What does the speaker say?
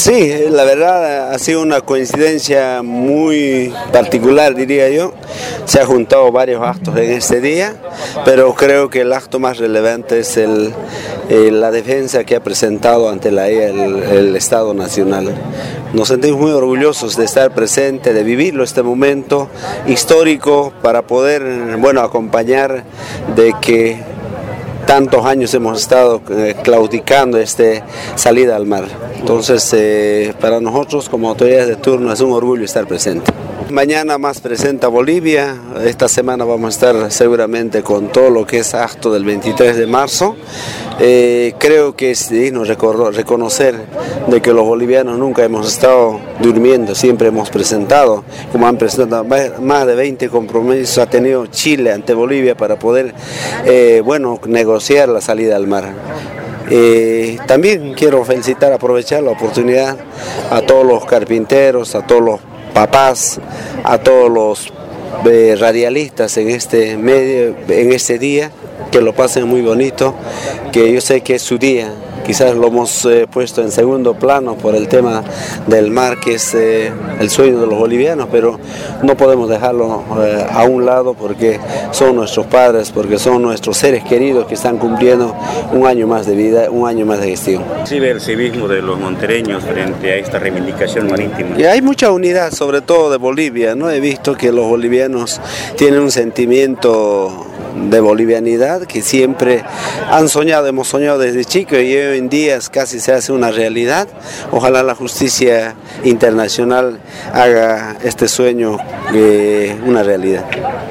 Sí, la verdad ha sido una coincidencia muy particular, diría yo. Se han juntado varios actos en este día, pero creo que el acto más relevante es el, eh, la defensa que ha presentado ante la EA el, Estado Nacional. Nos sentimos muy orgullosos de estar presente, de vivirlo este momento histórico para poder, bueno, acompañar de que tantos años hemos estado eh, claudicando esta salida al mar. Entonces, eh, para nosotros como autoridades de turno es un orgullo estar presente. Mañana más presenta Bolivia, esta semana vamos a estar seguramente con todo lo que es acto del 23 de marzo. Eh, creo que es digno reconocer de que los bolivianos nunca hemos estado durmiendo, siempre hemos presentado, como han presentado más de 20 compromisos, ha tenido Chile ante Bolivia para poder, eh, bueno, negociar la salida al mar. Eh, también quiero felicitar, aprovechar la oportunidad a todos los carpinteros, a todos los papás, a todos los radialistas en este medio, en este día, que lo pasen muy bonito, que yo sé que es su día, quizás lo hemos eh, puesto en segundo plano por el tema del mar, que es eh, el sueño de los bolivianos, pero no podemos dejarlo eh, a un lado porque son nuestros padres, porque son nuestros seres queridos que están cumpliendo un año más de vida, un año más de gestión. Sí, el civismo de los montereños frente a esta reivindicación marítima. Y hay mucha unidad, sobre todo de Bolivia, ¿no? He visto que los bolivianos tienen un sentimiento de bolivianidad que siempre han soñado, hemos soñado desde chico y hoy en día casi se hace una realidad. Ojalá la justicia internacional haga este sueño una realidad.